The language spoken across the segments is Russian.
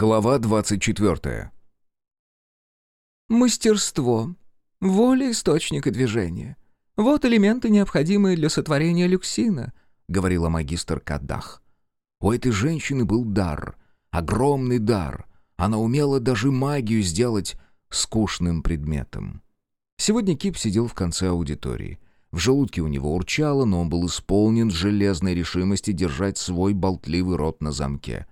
Глава 24. Мастерство. Воля источника движения. Вот элементы, необходимые для сотворения люксина, говорила магистр Кадах. У этой женщины был дар, огромный дар. Она умела даже магию сделать скучным предметом. Сегодня Кип сидел в конце аудитории. В желудке у него урчало, но он был исполнен железной решимости держать свой болтливый рот на замке.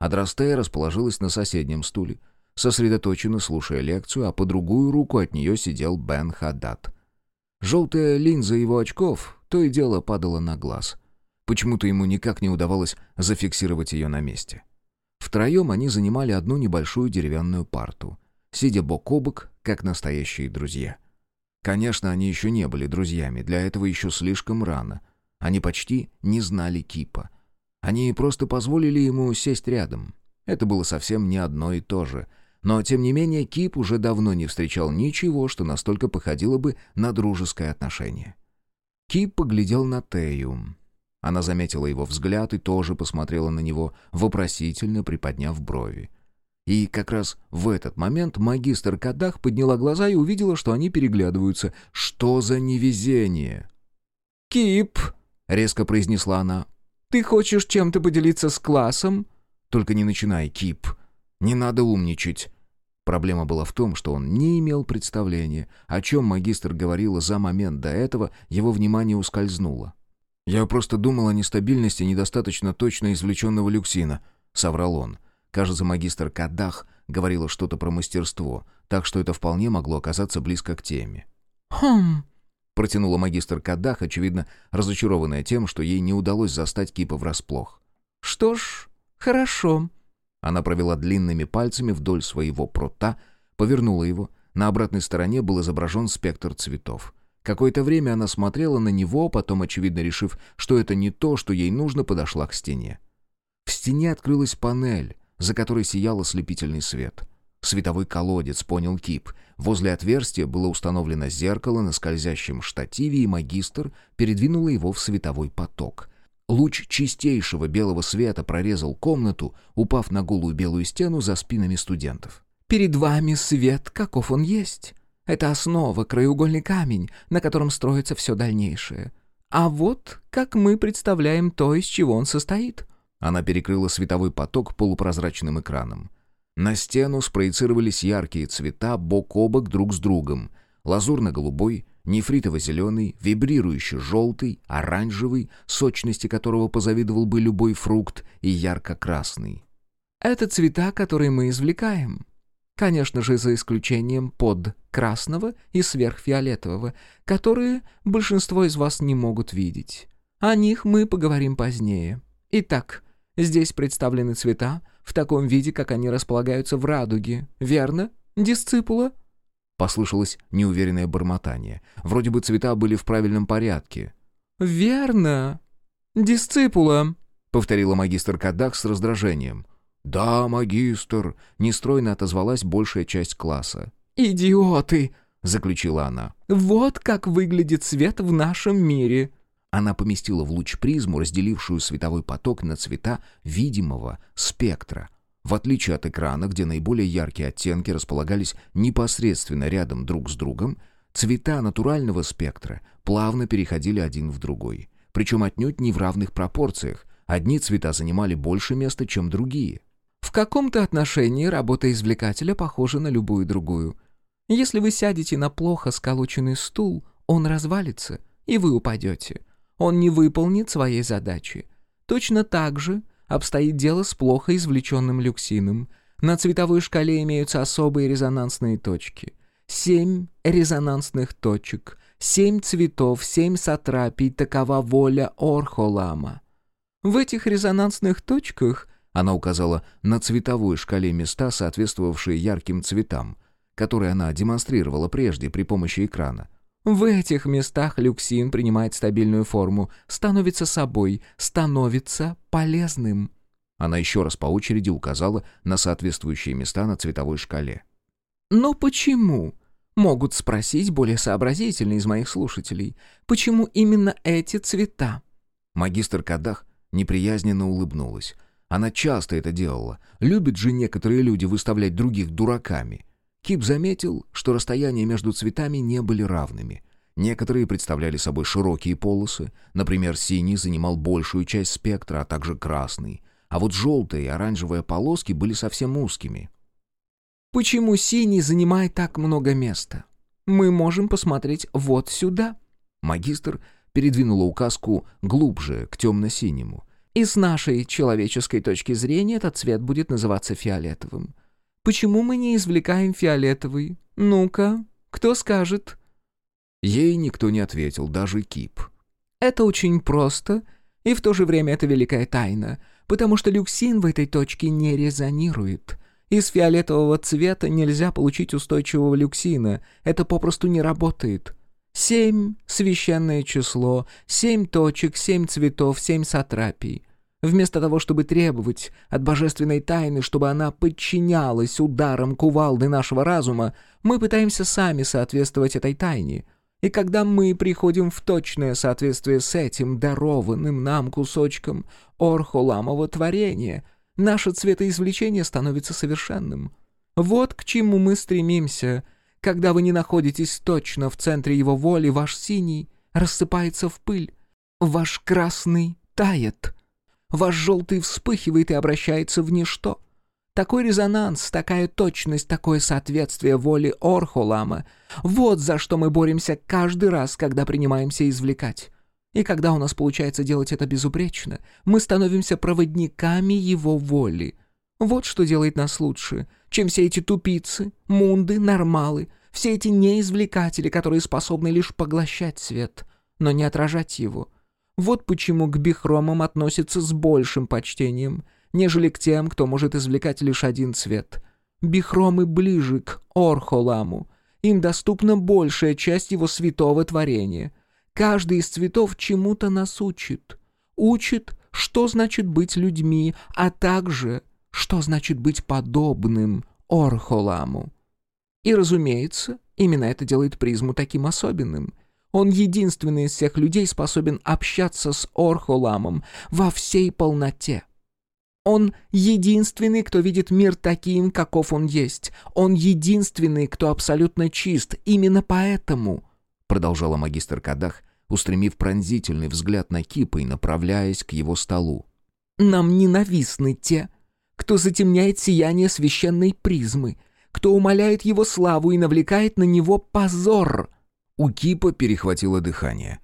Адрастея расположилась на соседнем стуле, сосредоточенно слушая лекцию, а по другую руку от нее сидел Бен Хаддат. Желтая линза его очков то и дело падала на глаз. Почему-то ему никак не удавалось зафиксировать ее на месте. Втроем они занимали одну небольшую деревянную парту, сидя бок о бок, как настоящие друзья — Конечно, они еще не были друзьями, для этого еще слишком рано. Они почти не знали Кипа. Они просто позволили ему сесть рядом. Это было совсем не одно и то же. Но, тем не менее, Кип уже давно не встречал ничего, что настолько походило бы на дружеское отношение. Кип поглядел на Тею. Она заметила его взгляд и тоже посмотрела на него, вопросительно приподняв брови. И как раз в этот момент магистр Кадах подняла глаза и увидела, что они переглядываются. «Что за невезение?» «Кип!» — резко произнесла она. «Ты хочешь чем-то поделиться с классом?» «Только не начинай, Кип. Не надо умничать». Проблема была в том, что он не имел представления, о чем магистр говорила за момент до этого, его внимание ускользнуло. «Я просто думал о нестабильности недостаточно точно извлеченного люксина», — соврал он. Кажется, магистр Кадах говорила что-то про мастерство, так что это вполне могло оказаться близко к теме. «Хм...» — протянула магистр Кадах, очевидно, разочарованная тем, что ей не удалось застать Кипа врасплох. «Что ж, хорошо». Она провела длинными пальцами вдоль своего прута, повернула его. На обратной стороне был изображен спектр цветов. Какое-то время она смотрела на него, потом, очевидно решив, что это не то, что ей нужно, подошла к стене. В стене открылась панель, за которой сиял ослепительный свет. Световой колодец, понял Кип. Возле отверстия было установлено зеркало на скользящем штативе, и магистр передвинула его в световой поток. Луч чистейшего белого света прорезал комнату, упав на голую белую стену за спинами студентов. «Перед вами свет, каков он есть. Это основа, краеугольный камень, на котором строится все дальнейшее. А вот как мы представляем то, из чего он состоит. Она перекрыла световой поток полупрозрачным экраном. На стену спроецировались яркие цвета бок о бок друг с другом. Лазурно-голубой, нефритово-зеленый, вибрирующий желтый, оранжевый, сочности которого позавидовал бы любой фрукт, и ярко-красный. «Это цвета, которые мы извлекаем. Конечно же, за исключением под красного и сверхфиолетового, которые большинство из вас не могут видеть. О них мы поговорим позднее. Итак, Здесь представлены цвета в таком виде, как они располагаются в радуге. Верно, дисципула?» Послышалось неуверенное бормотание. Вроде бы цвета были в правильном порядке. «Верно. Дисципула», — повторила магистр Кадак с раздражением. «Да, магистр», — нестройно отозвалась большая часть класса. «Идиоты!» — заключила она. «Вот как выглядит свет в нашем мире. Она поместила в луч призму, разделившую световой поток на цвета видимого спектра. В отличие от экрана, где наиболее яркие оттенки располагались непосредственно рядом друг с другом, цвета натурального спектра плавно переходили один в другой. Причем отнюдь не в равных пропорциях. Одни цвета занимали больше места, чем другие. В каком-то отношении работа извлекателя похожа на любую другую. Если вы сядете на плохо сколоченный стул, он развалится, и вы упадете он не выполнит своей задачи. Точно так же обстоит дело с плохо извлеченным люксином. На цветовой шкале имеются особые резонансные точки. Семь резонансных точек, семь цветов, семь сатрапий — такова воля Орхолама. В этих резонансных точках она указала на цветовой шкале места, соответствовавшие ярким цветам, которые она демонстрировала прежде при помощи экрана. В этих местах люксин принимает стабильную форму, становится собой, становится полезным. Она еще раз по очереди указала на соответствующие места на цветовой шкале. «Но почему?» — могут спросить более сообразительные из моих слушателей. «Почему именно эти цвета?» Магистр Кадах неприязненно улыбнулась. Она часто это делала. Любят же некоторые люди выставлять других дураками. Кип заметил, что расстояния между цветами не были равными. Некоторые представляли собой широкие полосы, например, синий занимал большую часть спектра, а также красный, а вот желтые и оранжевые полоски были совсем узкими. «Почему синий занимает так много места? Мы можем посмотреть вот сюда». Магистр передвинула указку глубже, к темно-синему. «И с нашей человеческой точки зрения этот цвет будет называться фиолетовым. Почему мы не извлекаем фиолетовый? Ну-ка, кто скажет?» Ей никто не ответил, даже Кип. «Это очень просто, и в то же время это великая тайна, потому что люксин в этой точке не резонирует. Из фиолетового цвета нельзя получить устойчивого люксина, это попросту не работает. Семь — священное число, семь точек, семь цветов, семь сатрапий. Вместо того, чтобы требовать от божественной тайны, чтобы она подчинялась ударам кувалды нашего разума, мы пытаемся сами соответствовать этой тайне. И когда мы приходим в точное соответствие с этим дарованным нам кусочком орхоламового творения, наше цветоизвлечение становится совершенным. Вот к чему мы стремимся. Когда вы не находитесь точно в центре его воли, ваш синий рассыпается в пыль, ваш красный тает». Ваш желтый вспыхивает и обращается в ничто. Такой резонанс, такая точность, такое соответствие воле Орхолама — вот за что мы боремся каждый раз, когда принимаемся извлекать. И когда у нас получается делать это безупречно, мы становимся проводниками его воли. Вот что делает нас лучше, чем все эти тупицы, мунды, нормалы, все эти неизвлекатели, которые способны лишь поглощать свет, но не отражать его — вот почему к бихромам относятся с большим почтением, нежели к тем, кто может извлекать лишь один цвет. Бихромы ближе к Орхоламу. Им доступна большая часть его святого творения. Каждый из цветов чему-то нас учит. Учит, что значит быть людьми, а также, что значит быть подобным Орхоламу. И, разумеется, именно это делает призму таким особенным. Он единственный из всех людей способен общаться с Орхоламом во всей полноте. Он единственный, кто видит мир таким, каков он есть. Он единственный, кто абсолютно чист. Именно поэтому, — продолжала магистр Кадах, устремив пронзительный взгляд на Кипа и направляясь к его столу. «Нам ненавистны те, кто затемняет сияние священной призмы, кто умаляет его славу и навлекает на него позор». У Кипа перехватило дыхание.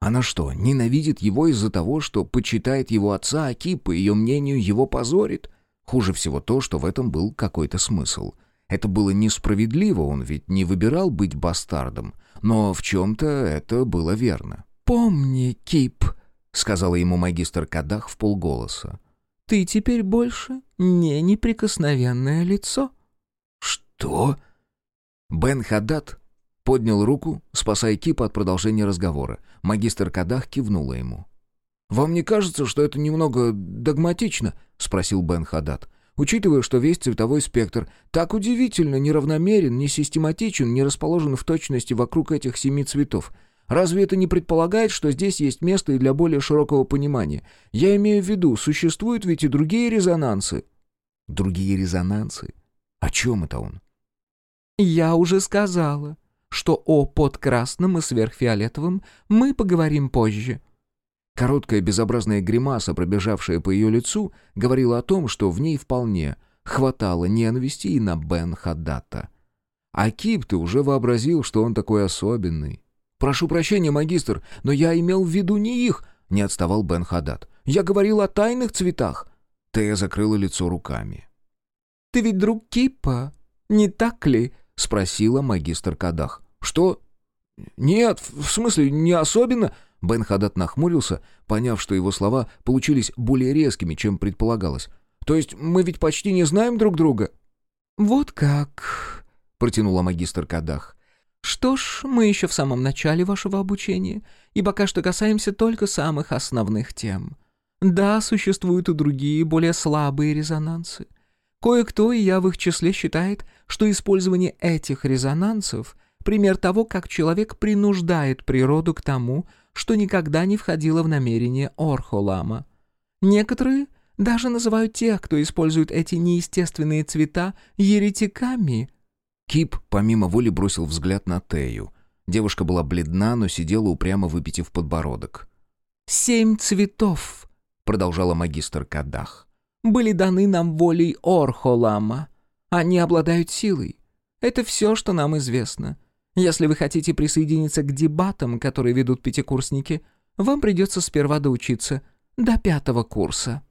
Она что, ненавидит его из-за того, что почитает его отца, а Кип, по ее мнению, его позорит? Хуже всего то, что в этом был какой-то смысл. Это было несправедливо, он ведь не выбирал быть бастардом. Но в чем-то это было верно. «Помни, Кип», — сказала ему магистр Кадах в полголоса. «Ты теперь больше не неприкосновенное лицо». «Что?» Бен Хадад Поднял руку, спасая Кипа от продолжения разговора. Магистр Кадах кивнула ему. «Вам не кажется, что это немного догматично?» — спросил Бен Хадад. «Учитывая, что весь цветовой спектр так удивительно неравномерен, не систематичен, не расположен в точности вокруг этих семи цветов. Разве это не предполагает, что здесь есть место и для более широкого понимания? Я имею в виду, существуют ведь и другие резонансы». «Другие резонансы? О чем это он?» «Я уже сказала что о подкрасном и сверхфиолетовом мы поговорим позже». Короткая безобразная гримаса, пробежавшая по ее лицу, говорила о том, что в ней вполне хватало ненависти и на Бен Хаддата. А Кип-то уже вообразил, что он такой особенный. «Прошу прощения, магистр, но я имел в виду не их», — не отставал Бен Хаддат. «Я говорил о тайных цветах». Тея закрыла лицо руками. «Ты ведь друг Кипа, не так ли?» — спросила магистр Кадах. «Что?» «Нет, в смысле, не особенно...» Бен Хадат нахмурился, поняв, что его слова получились более резкими, чем предполагалось. «То есть мы ведь почти не знаем друг друга?» «Вот как...» — протянула магистр Кадах. «Что ж, мы еще в самом начале вашего обучения, и пока что касаемся только самых основных тем. Да, существуют и другие, более слабые резонансы. Кое-кто, и я в их числе, считает, что использование этих резонансов — пример того, как человек принуждает природу к тому, что никогда не входило в намерение Орхолама. Некоторые Даже называют тех, кто использует эти неестественные цвета, еретиками». Кип помимо воли бросил взгляд на Тею. Девушка была бледна, но сидела упрямо выпитив подбородок. «Семь цветов», — продолжала магистр Кадах, — «были даны нам волей Орхолама. Они обладают силой. Это все, что нам известно. Если вы хотите присоединиться к дебатам, которые ведут пятикурсники, вам придется сперва доучиться до пятого курса».